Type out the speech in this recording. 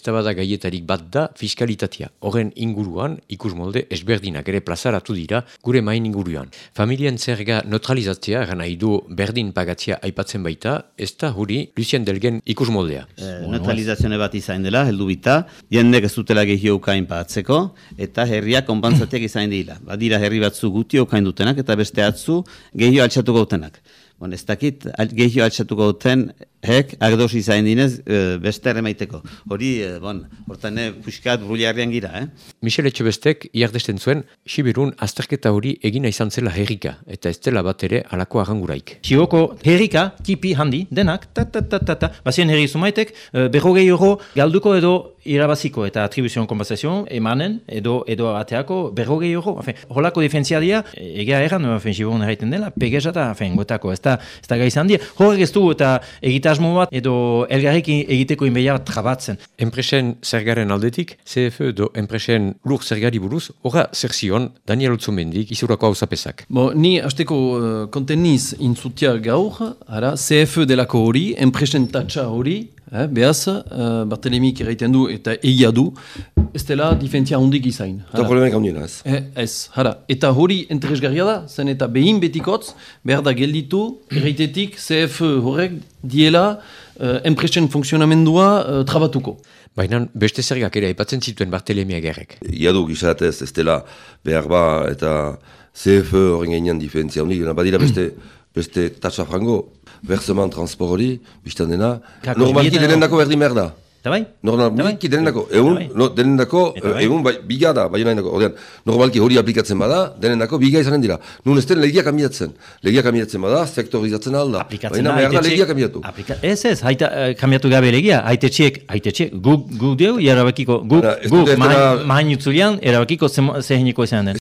ez da bada gaietarik bat da fiskalitatea. Horren inguruan, ikus molde, esberdinak ere plazaratu dira gure main inguruan. Familien zerga neutralizatzea, gana idu berdin pagatzea aipatzen baita, ez da huri Lucien Delgen ikus moldea. Eh, neutralizazione bat izan dela, heldu bita, jendek ez dutela gehio ukain patzeko, eta herriak konpantzateak izan dira. Badira herri batzu guti ukain dutenak, eta beste atzu gehio altxatuko dutenak. Bon, ez dakit, gehio altxatuko duten, hek, agdos izan dinez, e, beste erremaiteko. Hori, e, bon, hortan, e, puskat bruliarrian gira, eh? Michel Etxebestek iardesten zuen, Sibirun azterketa hori egina izan zela herrika, eta ez dela bat ere alako aganguraik. Sioko herrika, tipi handi, denak, ta ta ta ta ta, bazien herri zumaitek, uh, berrogei euro galduko edo irabaziko eta atribuzion kompensazio emanen edo edo ateako berrogei euro. Afen, holako defentzia dia, egia erran, afen, Sibirun erraiten dela, pegezata, afen, gotako, ez da, ez da gaizan dia. Horrek ez du eta egitasmo bat edo elgarrik egiteko inbeia trabatzen. Enpresen zergaren aldetik, CFE edo enpresen lur zergari buruz, horra zer zion Daniel Otzumendik izurako hau zapesak. Bo, ni hasteko uh, konteniz intzutia gaur, ara, CFE delako hori, enpresen tatsa hori, eh, behaz, uh, Bartelemik erraiten du eta egia du, ez dela difentzia hondik izain. Eta problemek handiena ez. Eh, ez, hara. Eta hori interesgarria da, zen eta behin betikotz, behar da gelditu, erraitetik CF horrek diela uh, enpresen funksionamendua uh, trabatuko. Baina beste zergak ere aipatzen zituen Bartelemia gerrek. Iadu gizatez, ez dela behar ba eta CF horren gainean difentzia handik, badira beste, beste tatsa frango, berzeman transport hori, biztan dena, normalki bietan- denen dako berdin merda. Eta bai? Normalki Eta bai? denen dako, egun, no, denen dako, Eta bai. egun, bai, biga da, bai nahi dako, ordean, normalki hori aplikatzen bada, denen dako, biga izanen dira. Nun ez den legia kamiatzen. Legia kamiatzen bada, sektorizatzen alda. Aplikatzen Baina behar da legia kamiatu. Aplika ez ez, haita, uh, kamiatu gabe legia, haitetxiek, haitetxiek, gu, gu deu, erabakiko, gu, gu, mahain, mahain utzulian, erabakiko zeheniko izan den.